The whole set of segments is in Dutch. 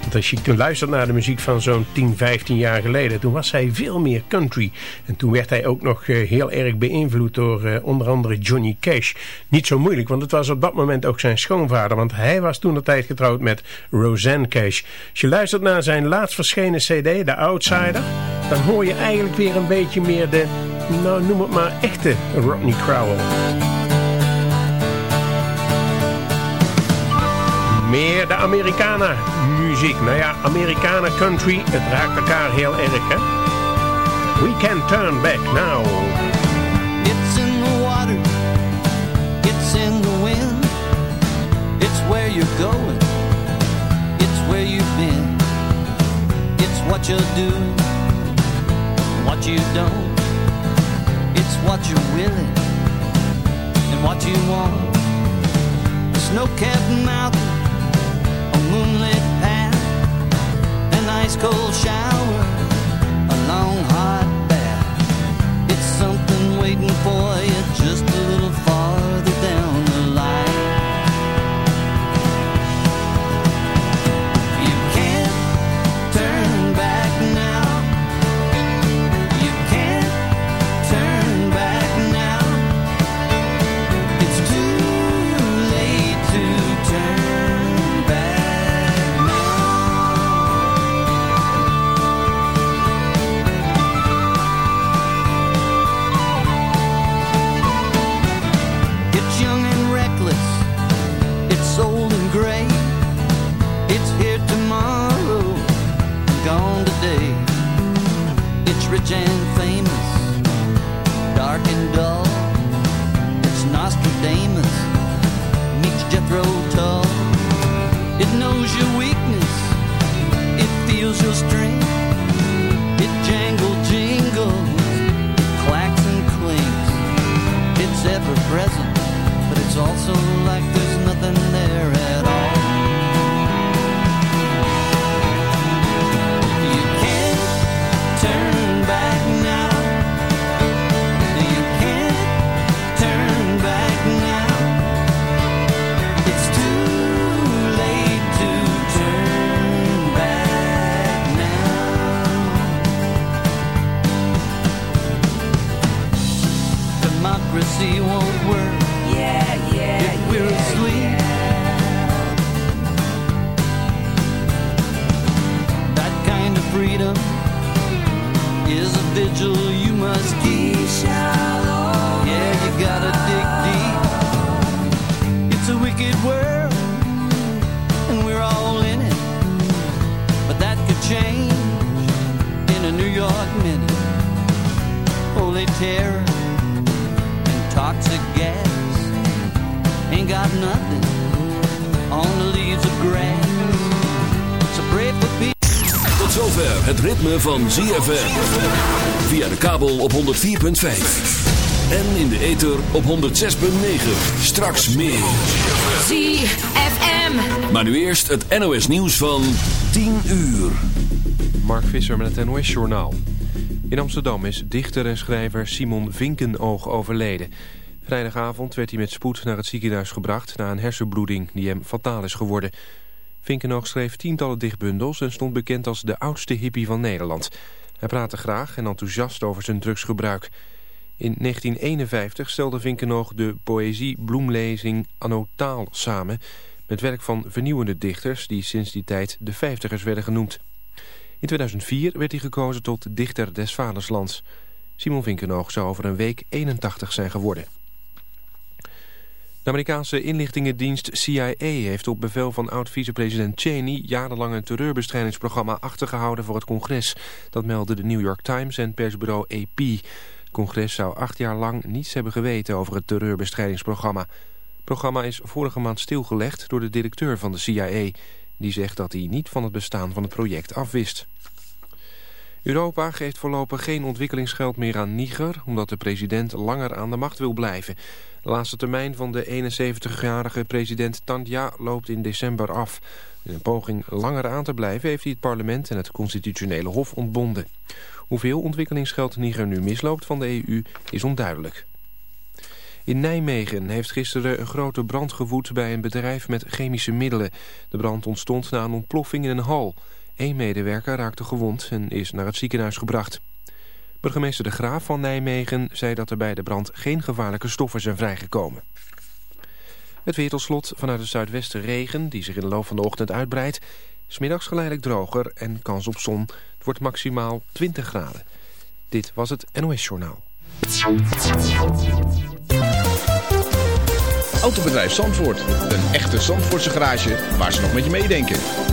Want als je luistert naar de muziek van zo'n 10, 15 jaar geleden, toen was hij veel meer country. En toen werd hij ook nog eh, heel erg beïnvloed door uh, onder andere Johnny Cash. Niet zo moeilijk, want het was op dat moment ook zijn schoonvader. Want hij was toen de tijd getrouwd met Roseanne Cash. Als je luistert naar zijn laatst verschenen cd, The Outsider, dan hoor je eigenlijk weer een beetje meer de, nou noem het maar, echte Rodney Crowell. Meer de Americana muziek. Nou ja, Americana country, het raakt elkaar heel erg, hè? We can turn back now. It's in the water, it's in the wind, it's where you're going, it's where you've been, it's what you do, what you don't, it's what you're willing, and what you want. Snow-capped mountain moonlit path, an ice cold shower, a long hot bath. It's something waiting for you just a little farther rich and famous, van ZFM. Via de kabel op 104.5. En in de ether op 106.9. Straks meer. ZFM. Maar nu eerst het NOS nieuws van 10 uur. Mark Visser met het NOS-journaal. In Amsterdam is dichter en schrijver Simon Vinkenoog overleden. Vrijdagavond werd hij met spoed naar het ziekenhuis gebracht... na een hersenbloeding die hem fataal is geworden. Vinkenoog schreef tientallen dichtbundels... en stond bekend als de oudste hippie van Nederland. Hij praatte graag en enthousiast over zijn drugsgebruik. In 1951 stelde Vinkenoog de poëzie Bloemlezing Anno Taal samen... met werk van vernieuwende dichters die sinds die tijd de vijftigers werden genoemd. In 2004 werd hij gekozen tot dichter des vaderslands. Simon Vinkenoog zou over een week 81 zijn geworden. De Amerikaanse inlichtingendienst CIA heeft op bevel van oud-vicepresident Cheney jarenlang een terreurbestrijdingsprogramma achtergehouden voor het congres. Dat meldde de New York Times en persbureau AP. Het congres zou acht jaar lang niets hebben geweten over het terreurbestrijdingsprogramma. Het programma is vorige maand stilgelegd door de directeur van de CIA. Die zegt dat hij niet van het bestaan van het project afwist. Europa geeft voorlopig geen ontwikkelingsgeld meer aan Niger... omdat de president langer aan de macht wil blijven. De laatste termijn van de 71-jarige president Tandja loopt in december af. In een poging langer aan te blijven heeft hij het parlement en het constitutionele hof ontbonden. Hoeveel ontwikkelingsgeld Niger nu misloopt van de EU is onduidelijk. In Nijmegen heeft gisteren een grote brand gewoed bij een bedrijf met chemische middelen. De brand ontstond na een ontploffing in een hal. Eén medewerker raakte gewond en is naar het ziekenhuis gebracht. Burgemeester De Graaf van Nijmegen zei dat er bij de brand geen gevaarlijke stoffen zijn vrijgekomen. Het weer vanuit het zuidwesten regen, die zich in de loop van de ochtend uitbreidt. Smiddags geleidelijk droger en kans op zon. Het wordt maximaal 20 graden. Dit was het NOS Journaal. Autobedrijf Zandvoort. Een echte Zandvoortse garage waar ze nog met je meedenken.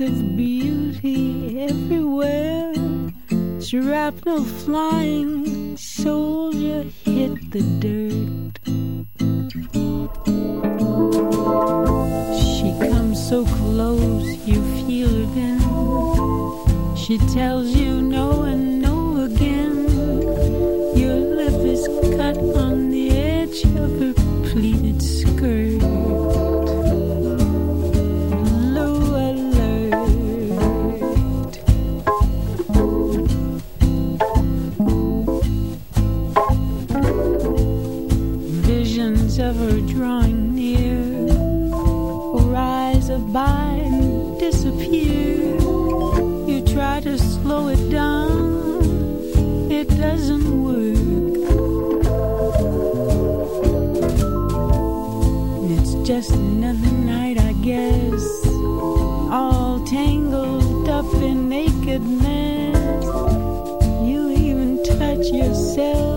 Of beauty everywhere. Shrapnel flying, soldier hit the dirt. She comes so close, you feel her then. She tells you no yourself.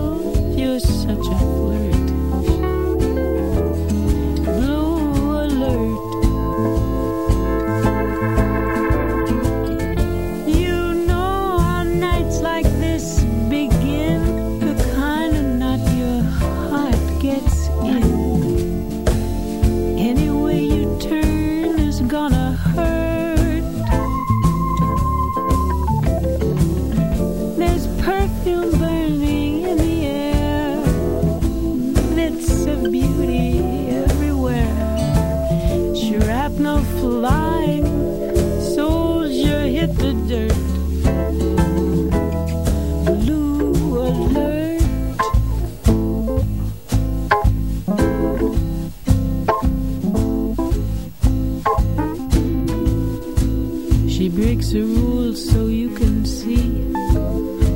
She breaks the rules so you can see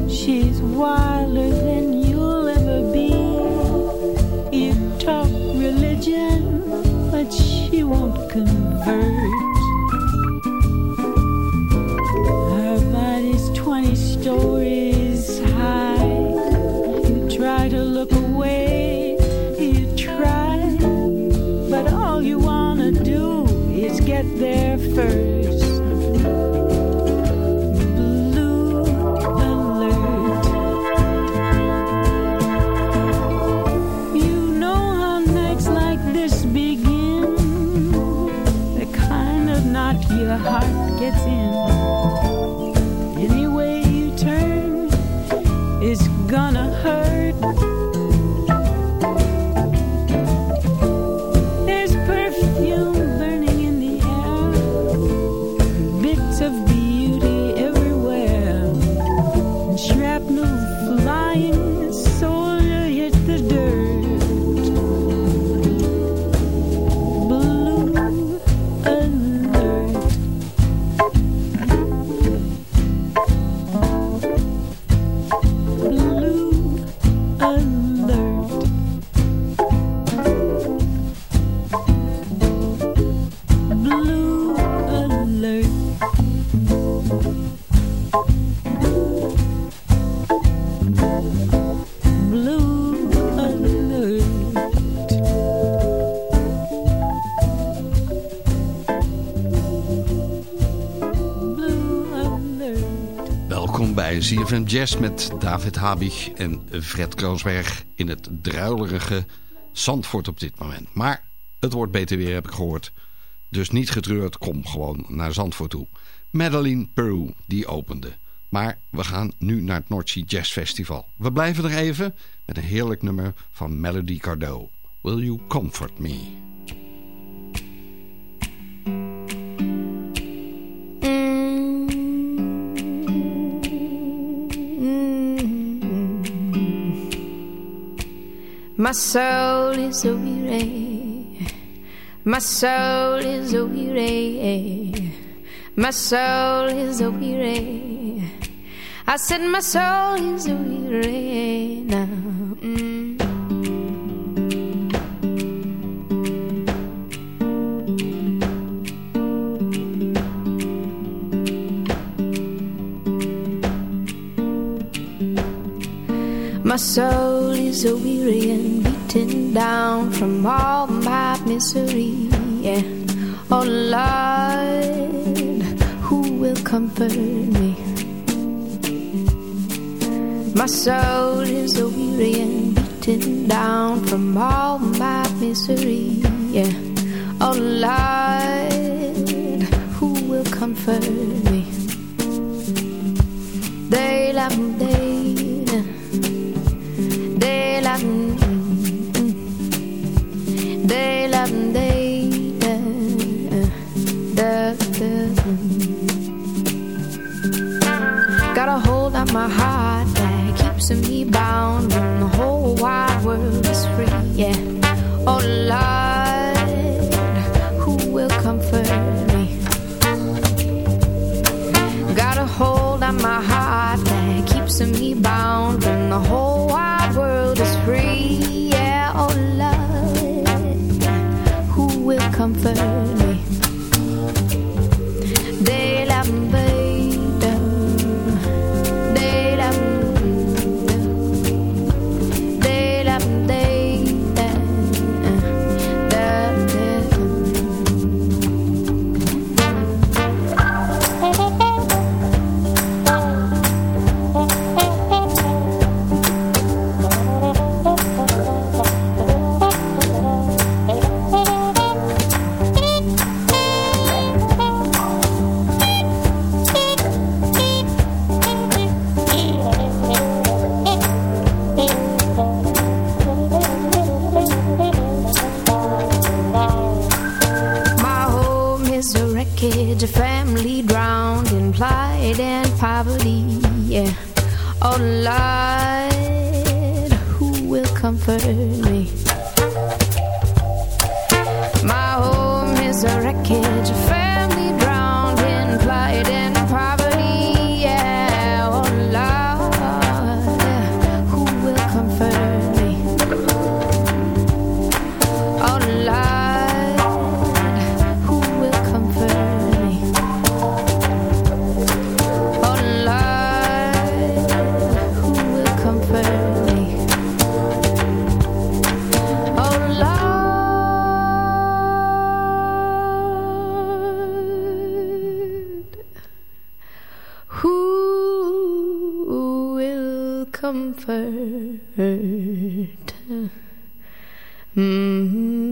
she's wilder than you'll ever be. You talk religion, but she won't convert. CFM Jazz met David Habig en Fred Kroonsberg in het druilerige Zandvoort op dit moment. Maar het wordt beter weer, heb ik gehoord. Dus niet getreurd, kom gewoon naar Zandvoort toe. Madeline Peru, die opende. Maar we gaan nu naar het North Sea Jazz Festival. We blijven er even met een heerlijk nummer van Melody Gardot. Will You Comfort Me? My soul is a weary, my soul is a weary, my soul is a weary. I said my soul is a weary now. Mm. My soul a weary and beaten down from all my misery. Yeah. Oh Lord, who will comfort me? My soul is a weary and beaten down from all my misery. Yeah. Oh Lord, who will comfort me? They love they Got my heart that keeps me bound when the whole wide world is free. Yeah, oh Lord, who will comfort me? Got a hold on my heart that keeps me bound when the whole wide world is free. Yeah, oh Lord, who will comfort me? out me?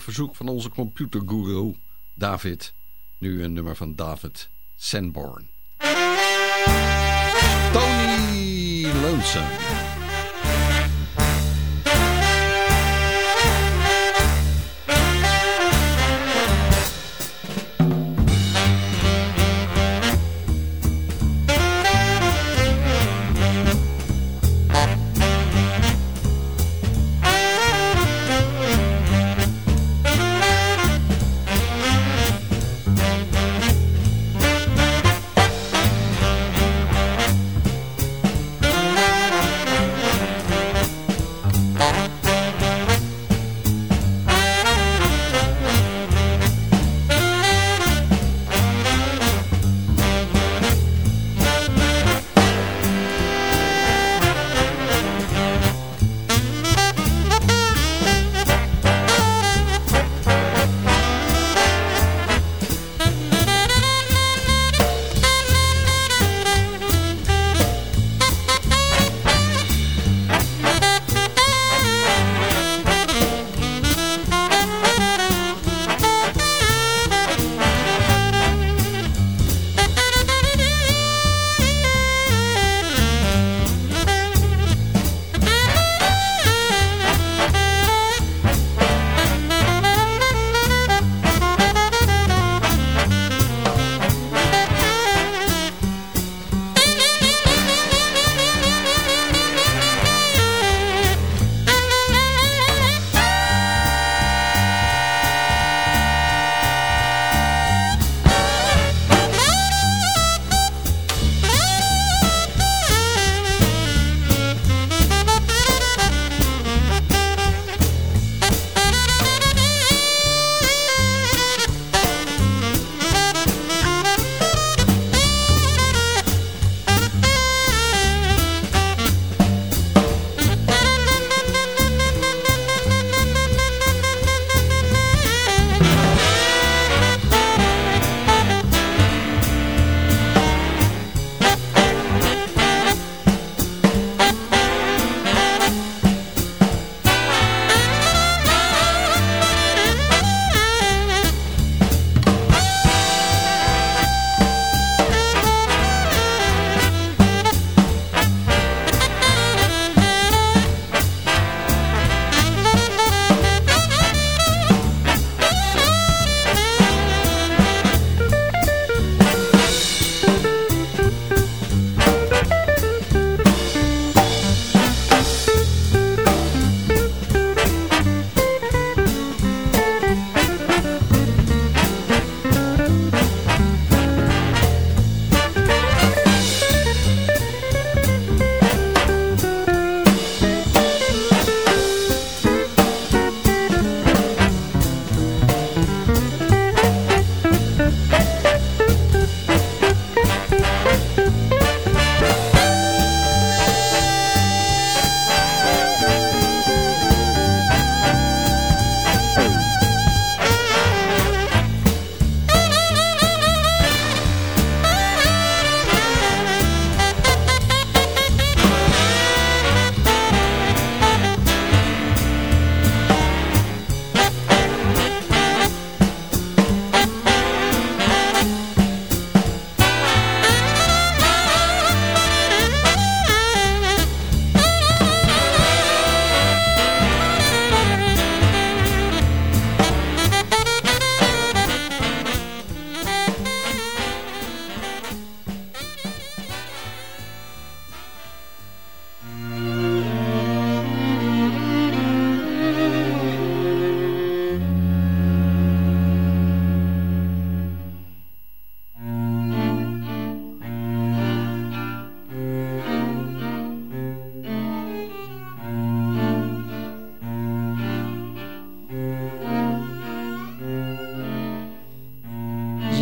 Verzoek van onze computerguru David. Nu een nummer van David Sanborn. Tony Lonesome.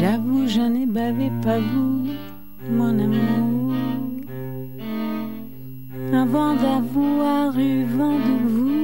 J'avoue, je n'ai bavé pas vous, mon amour, avant d'avoir eu vent de vous.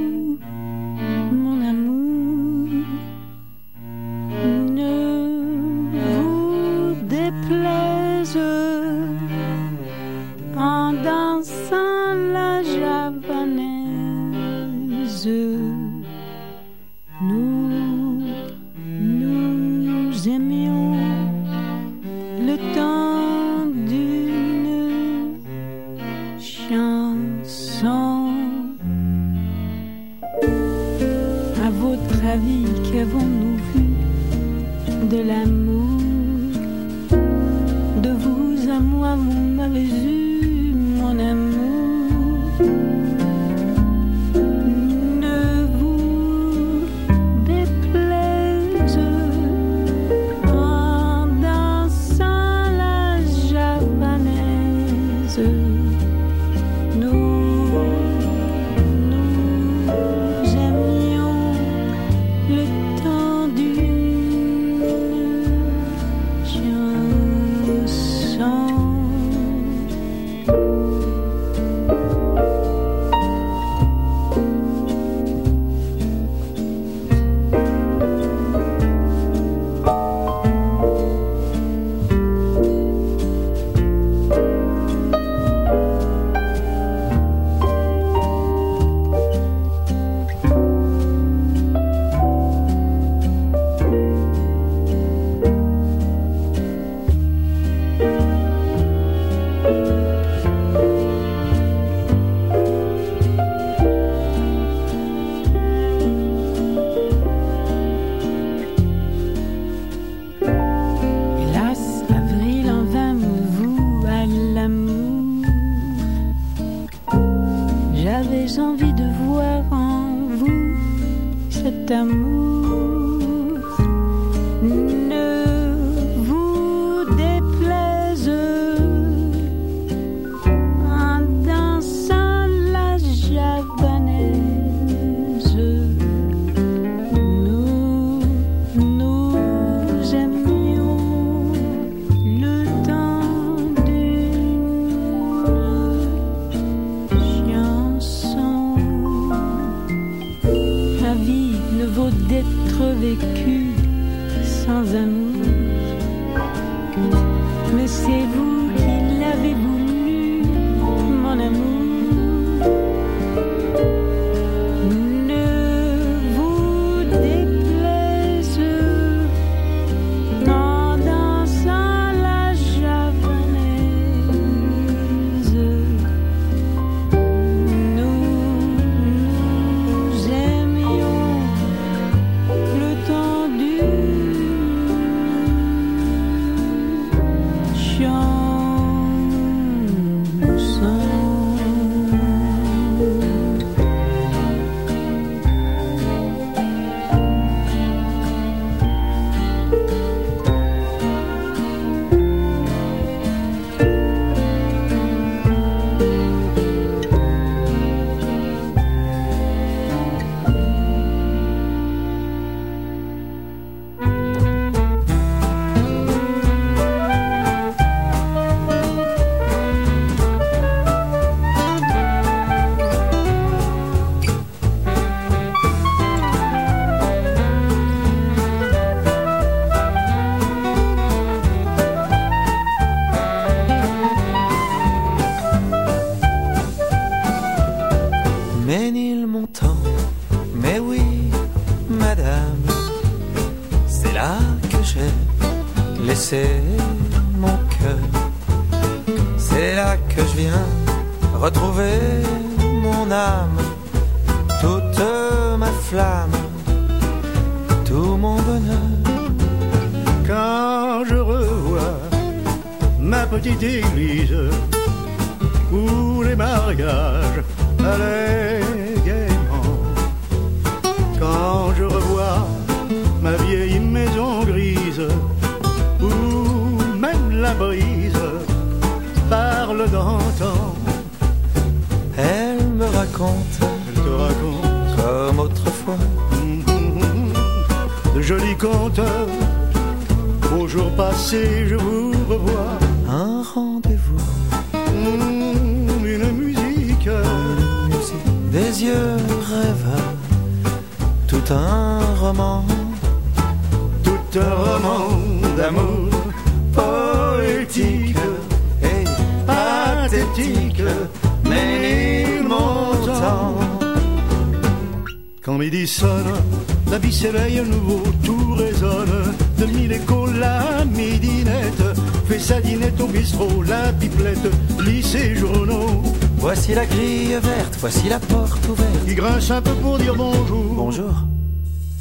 Porte ouverte. Il grince un peu pour dire bonjour. Bonjour.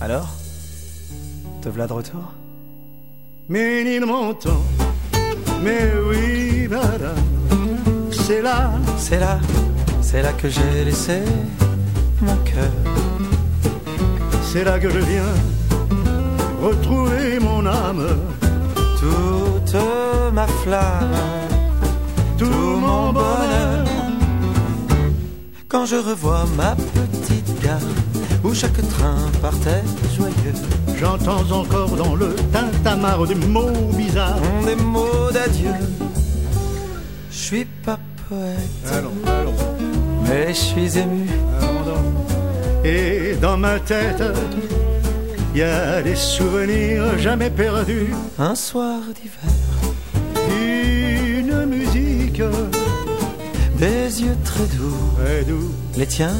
Alors Te v'là de retour? Mais il m'entend, mais oui, madame, c'est là, C'est là, c'est là que j'ai laissé mon cœur. c'est là que je viens retrouver mon âme, Toute ma flamme, tout mon bonheur. Quand je revois ma petite gare où chaque train partait joyeux. J'entends encore dans le tintamarre des mots bizarres. Des mots d'adieu. Je suis pas poète, Allons, allons, mais je suis ému. allons. Et dans ma tête, il y a des souvenirs jamais perdus. Un soir d'hiver, Une musique des yeux très doux. très doux, Les tiens,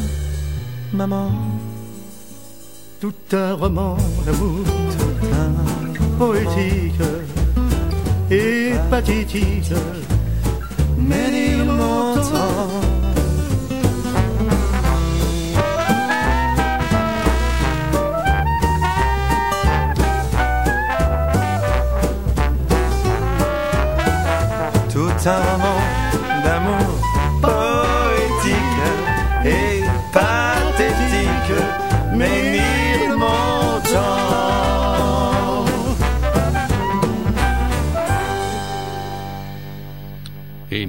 maman, tout un roman d'amour un poétique et pathétique. mais il m'entend. Tout un roman d'amour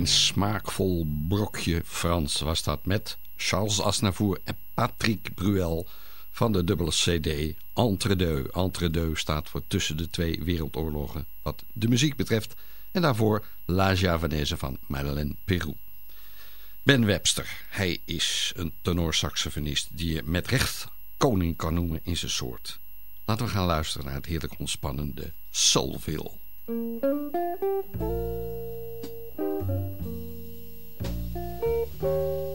Smaakvol brokje Frans was dat met Charles Aznavour en Patrick Bruel van de dubbele cd Entre Deux. Entre Deux staat voor tussen de twee wereldoorlogen wat de muziek betreft. En daarvoor La Javanaise van Madeleine Peru. Ben Webster, hij is een tenorsaxofonist die je met recht koning kan noemen in zijn soort. Laten we gaan luisteren naar het heerlijk ontspannende Soulville. thank you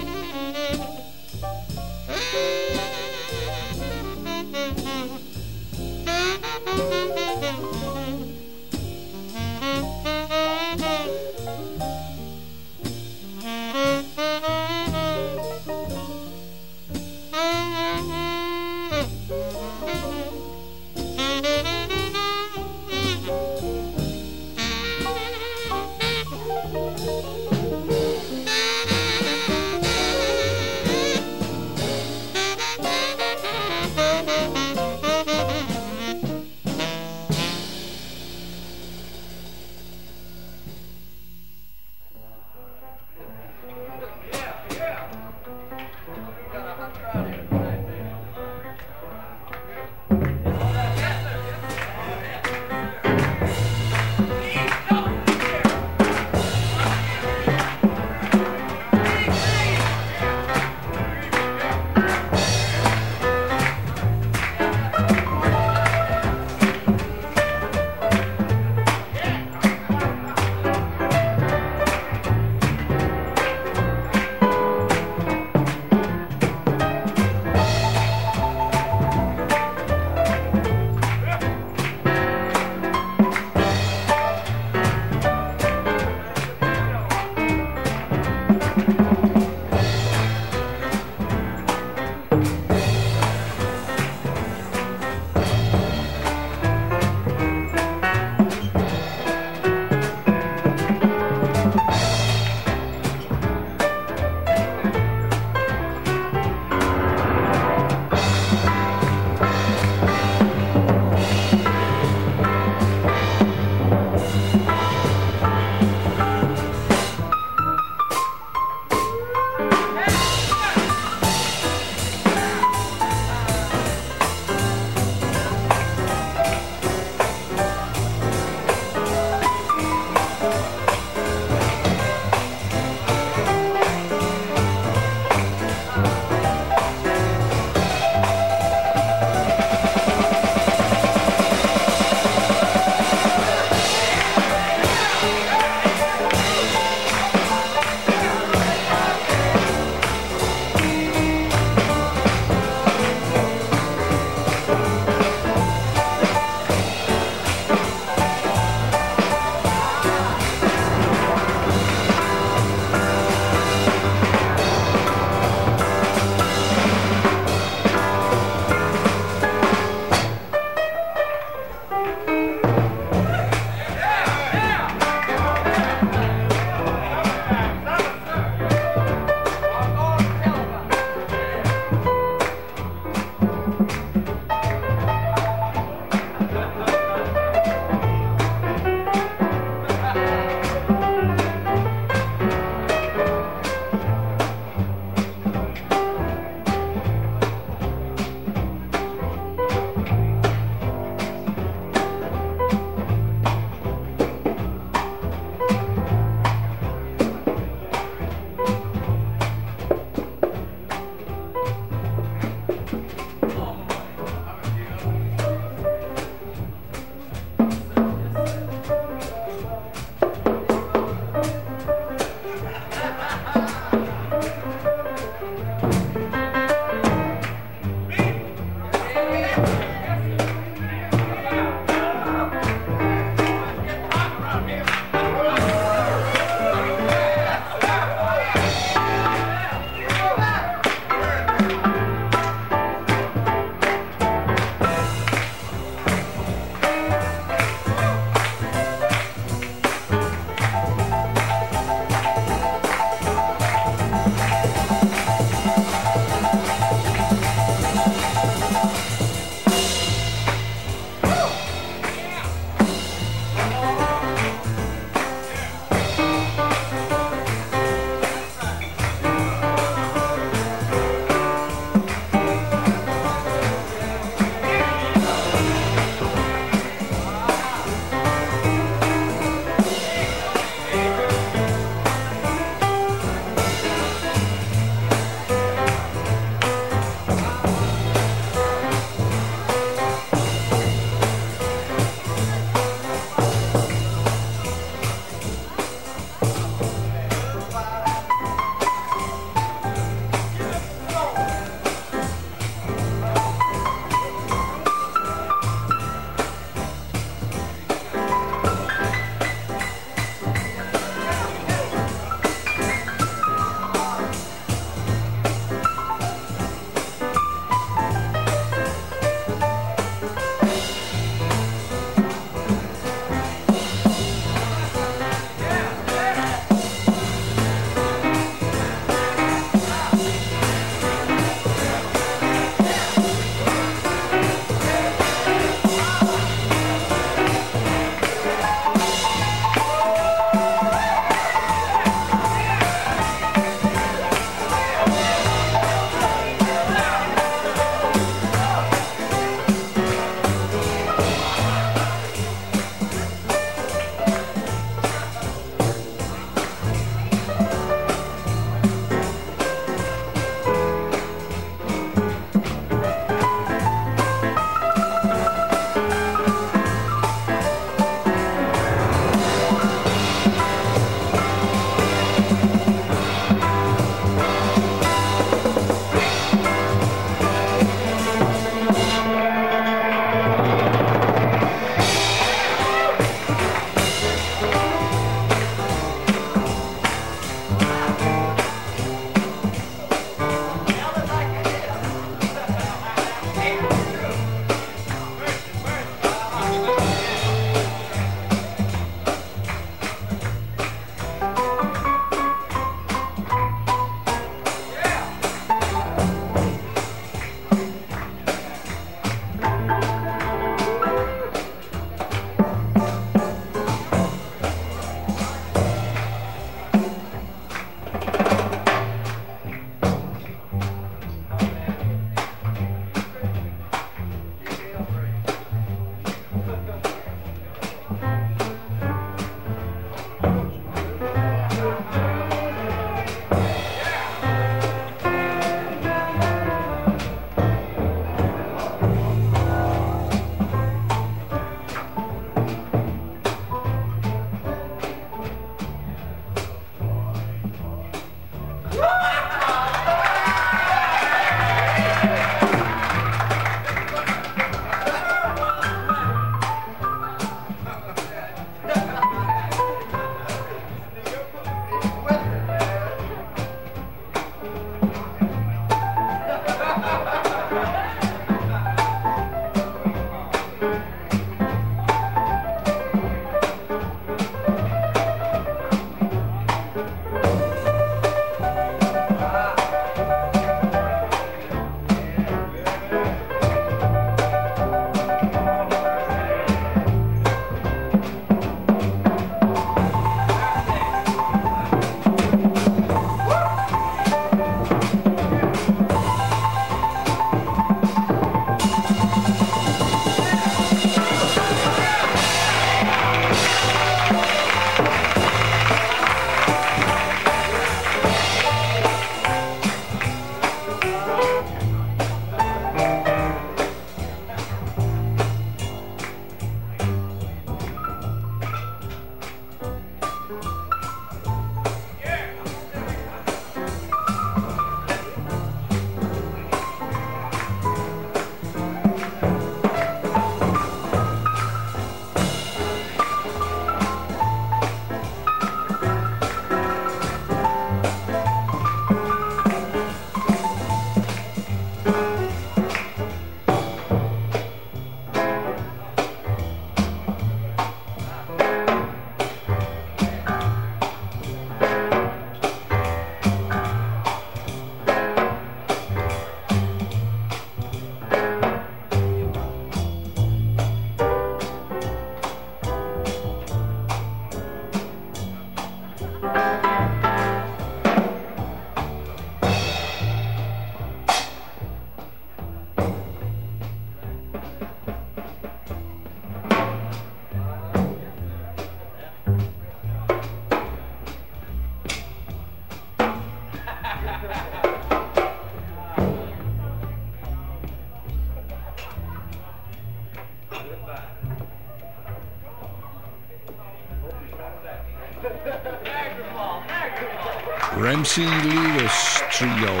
Ramsey Lewis Trio.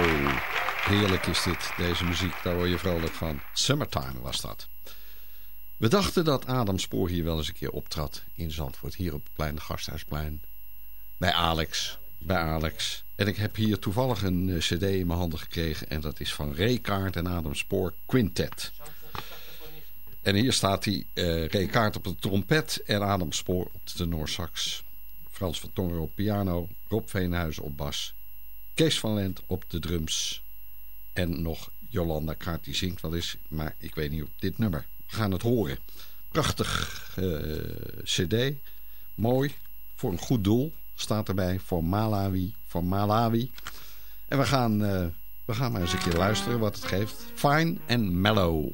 Heerlijk is dit, deze muziek. Daar word je vrolijk van. Summertime was dat. We dachten dat Adam Spoor hier wel eens een keer optrad in Zandvoort. Hier op het plein, Gasthuisplein. Bij Alex. Bij Alex. En ik heb hier toevallig een eh, cd in mijn handen gekregen. En dat is van Ray Kaart en Adam Spoor Quintet. En hier staat hij, uh, op de trompet en Adam Spoor op de tenorsax. Frans van Tonger op piano, Rob Veenhuizen op bas, Kees van Lent op de drums en nog Jolanda Kaart die zingt wel eens, maar ik weet niet op dit nummer. We gaan het horen. Prachtig uh, cd, mooi, voor een goed doel, staat erbij, voor Malawi, voor Malawi. En we gaan, uh, we gaan maar eens een keer luisteren wat het geeft. Fine and Mellow.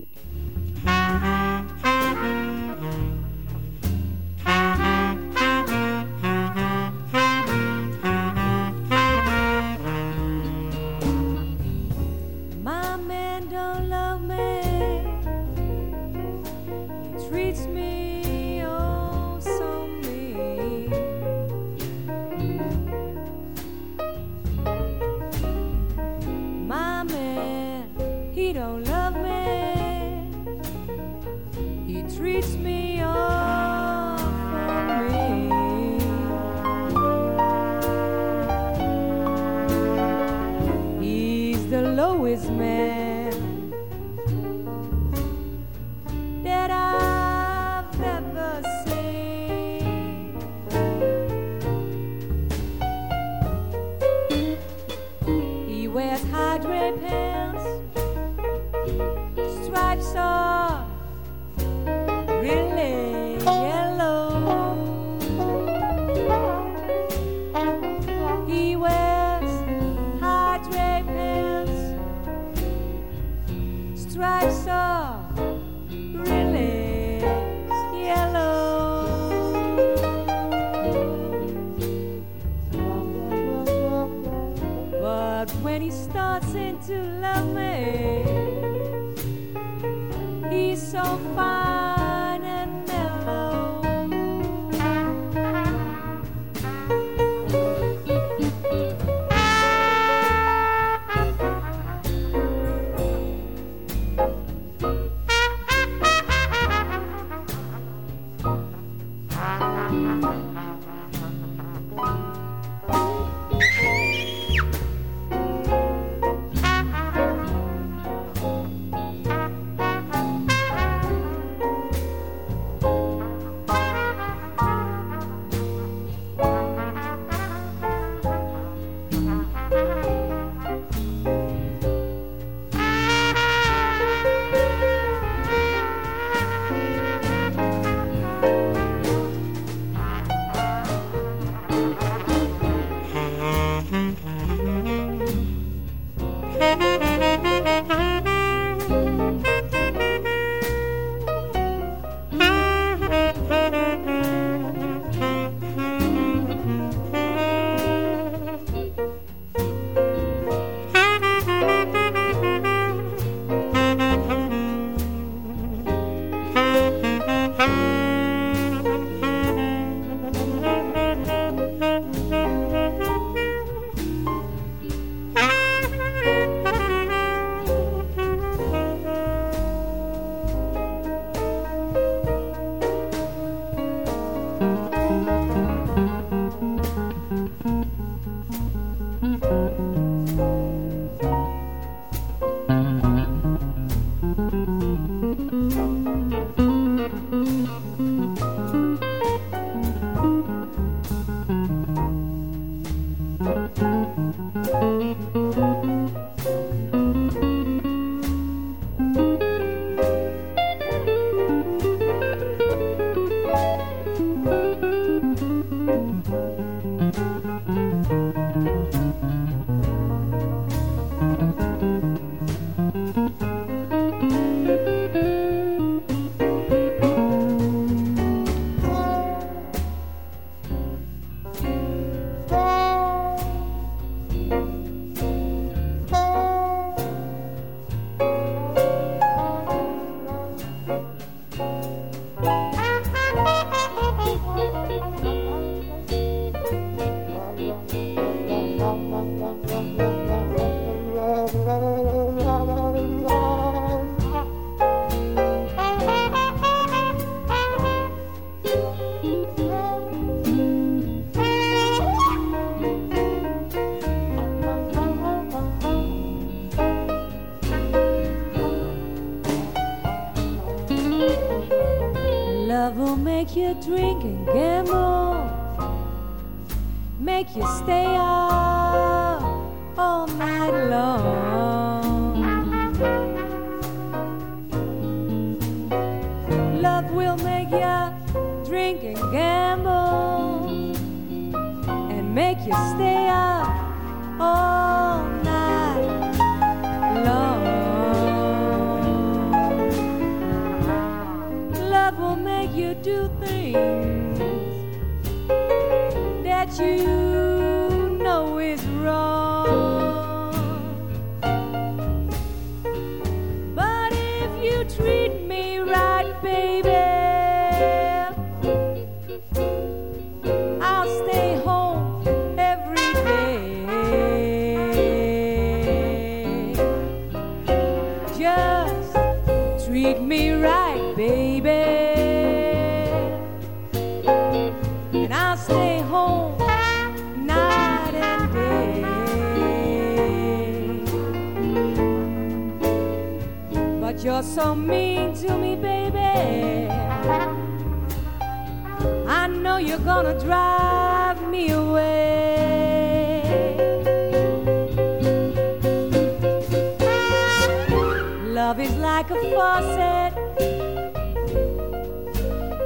Love is like a faucet,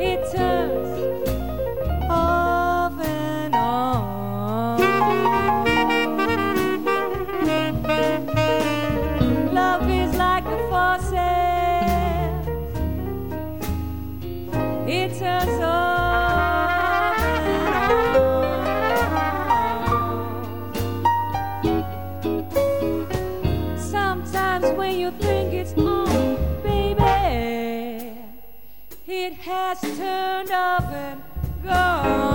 it turns turned off and gone.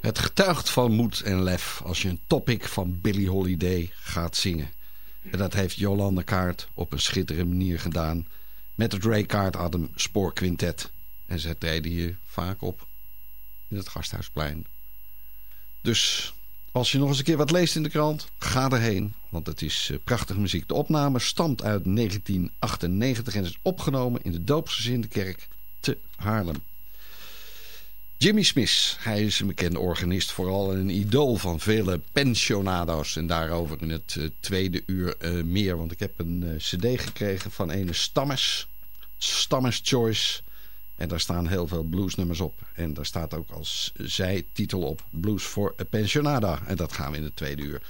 Het getuigt van moed en lef als je een topic van Billie Holiday gaat zingen. En dat heeft Jolande Kaart op een schitterende manier gedaan. Met het Ray Kaart Adam Spoorquintet. En zij treden hier vaak op in het Gasthuisplein. Dus als je nog eens een keer wat leest in de krant, ga erheen. Want het is eh, prachtige muziek. De opname stamt uit 1998 en is opgenomen in de doopsgezinde kerk te Haarlem. Jimmy Smith, hij is een bekende organist, vooral een idool van vele pensionado's. En daarover in het eh, tweede uur eh, meer, want ik heb een cd gekregen van ene Stammes, Stammes Choice. En daar staan heel veel bluesnummers op. En daar staat ook als zijtitel op Blues for a Pensionada. En dat gaan we in het tweede uur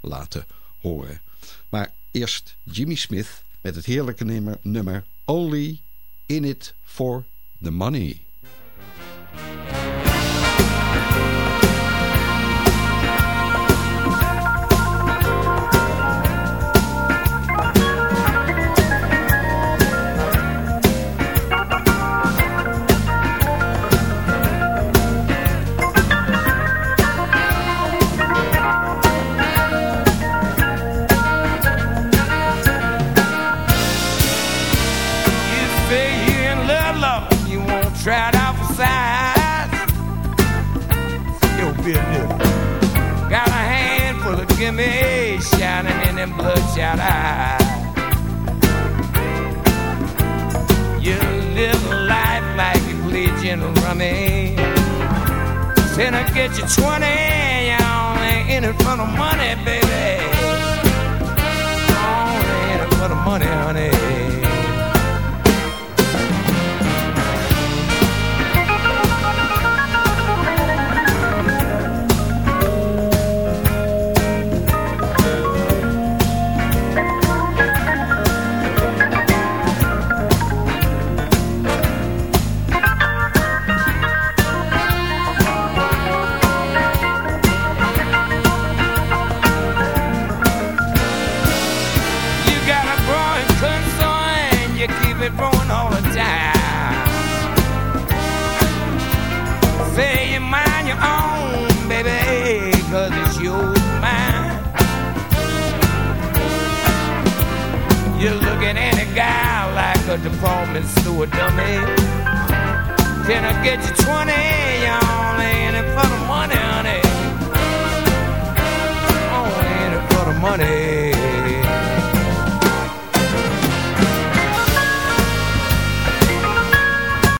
laten horen. Maar eerst Jimmy Smith met het heerlijke nummer, nummer Only In It For The Money.